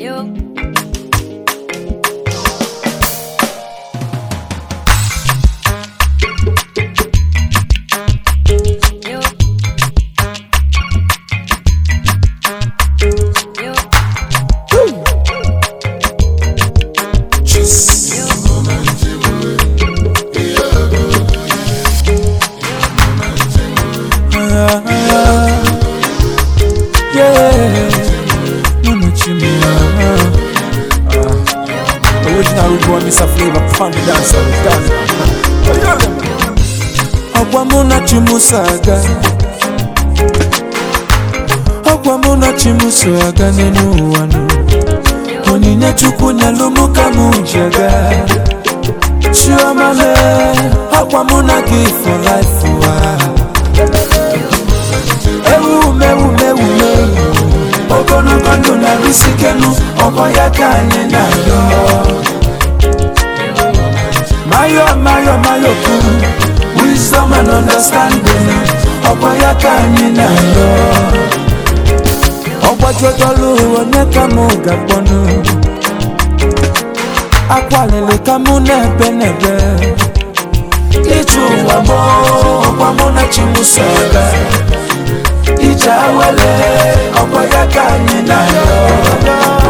you Mr. Flavor fun dancer Ọgwa mụ na chi m so aga Ọgwa mụ na chi m so aga n'elu ụwa life ụwa Ewu mewu mewu mewu Ogologo ndụ na-arụsikelu ọgbọ ya ka anyị na-alụ Mayo, mayo, mayo king Wisdom and understanding Ọ̀pọ̀ ya ká ní náyọ̀ Ọ̀pọ̀ tí ó tọ́lú oníkà mú gàpọ̀nù Akwalele ká mú nẹ́gbẹ́nẹ́gbẹ́ Ìtumọ̀ mọ́ ọ̀pọ̀ múná tí mú sẹ́gbẹ́ Ìjà wẹlẹ̀ ọ̀pọ̀ ya ká ní náyọ̀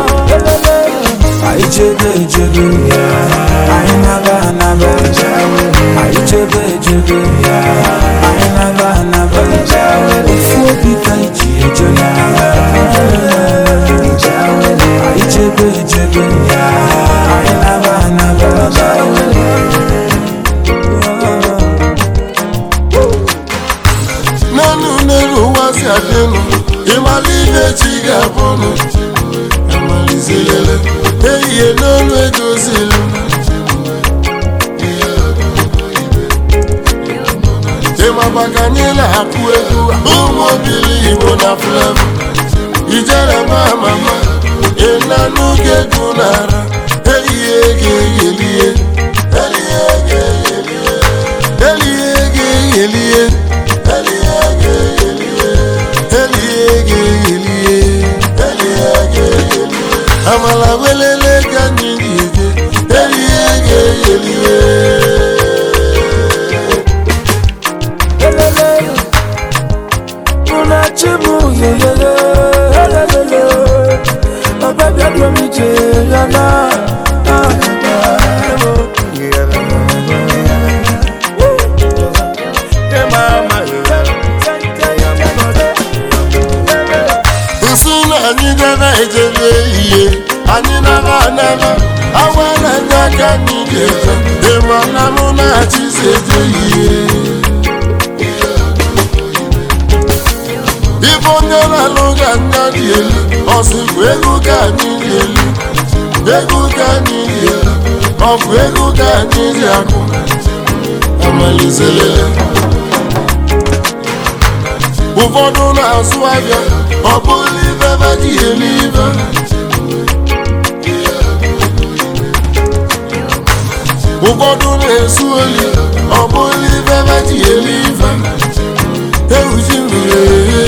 ichebe ichebe anyị na-aga anaba ichebe ichebe anyị na-aga anaba ofu obi ka iji eje ichebe ichebe anyị maka nye na-akụ egwu ụmụ na flevo ijere mama ma ịna n'oge egwu na ara nigeza emona muna chisejeie ife onye na-alụga anya dị elu ọsịkwa ego ka anyị dị elu ego ka anyị dị elu ọ ego ka anyị amalizelele ụfọdụ na-azụ ahịa ọ bụghị ife ba dị elu ụfọdụ na-esu oli ọ bụli eli ife ewuji mmiri ehe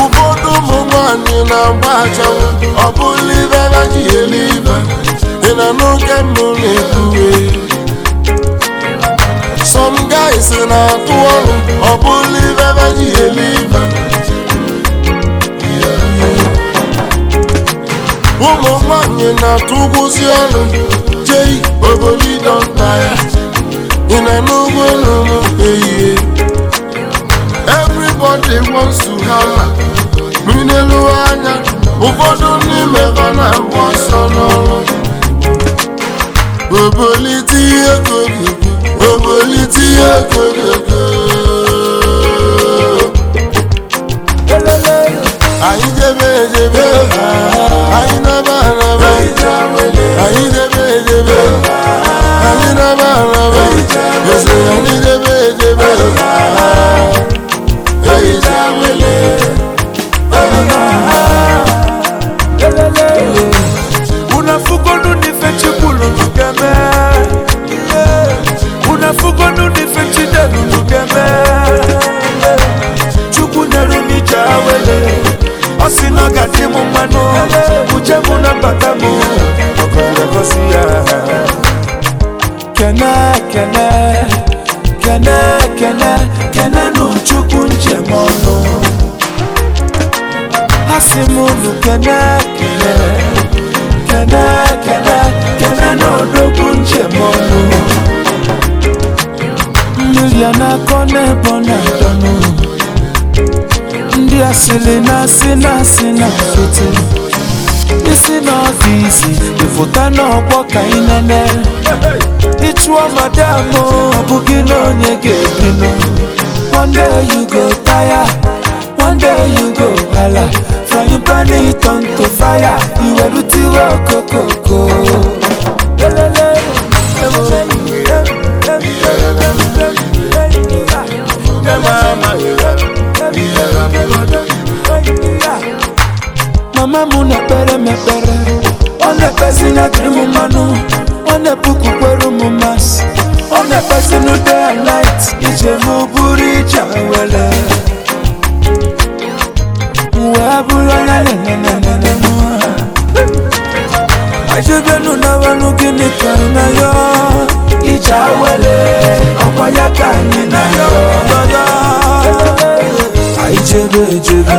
ụfọdụ ụmụ nwanyị na-agba achanwụ ọ bụli vevejieli ife ị na n'oge ndụ na-ekwuwe some guys na-atụ ọrụ ọ bụli vevejieli ife ụmụ na na-atụgwụzi ọrụ tey my don tire and no go no eye everybody wants to hala mmiri n'elu anya ụfọdụ n'ime ha na-agba ọsọ n'ọrụ obolite ihe goro ego obolite ihe goro ego anyị jebe ejebe anyị naba anaba anyị jebe edebe anyị naba anaba na ọ m kene kene kene kene nunchuku njemono asimunu kene kene kene kene kene nodoku njemono miliana kone bona dono ndi asili na sina sina fiti isi n'ọfịs ifotanọọkpọ ka ị nene sure, madam, Abugino, Negino. One day you go tire, one day you go holla. From your planet on to fire, you are to work, Coco. kuku kweru mu mas ọ na-ekpesi n'ude light ije m bụrụ ije were wee bụrụ onye nenenenene nwa ajebenu nawenu gịnị ka na ya ije awere ọkwa ya ka anyị na ya ọdọdọ Aichebe echebe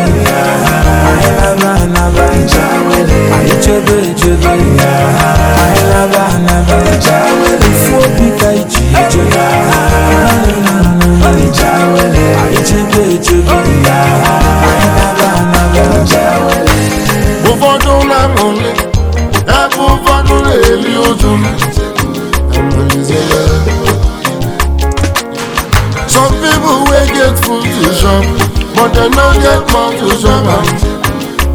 Ayaba naba Aichebe echebe Alijawele fobita ichi ichoda Alijawele ichebe ichobida Alijawele Ụfọdụ na-amụlị ebe ụfọdụ na-eli ụjụ Some people wey get food to shop, but dem no get mouth to shop am.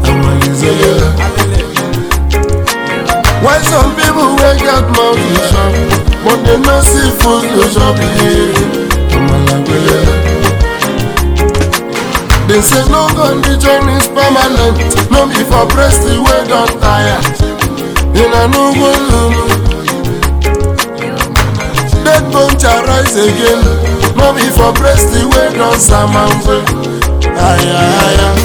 Amalizeye why some people wake up, mouth dey chop but they no see food to chop yeye omalagbele. They say no condition is permanent no be for breast wey don't tire una no go lulu. dead bone cha rise again no be for breast don't don samampe. Aya, aya.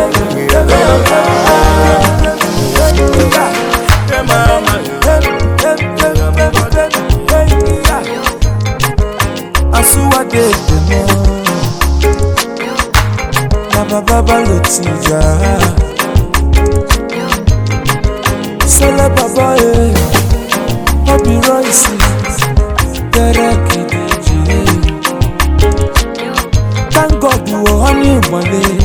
baba balotija sọlá baba ẹ ọbí rọìsì tẹrẹ kìdìjì thank god wọ ọ ní ìmọ̀lẹ́.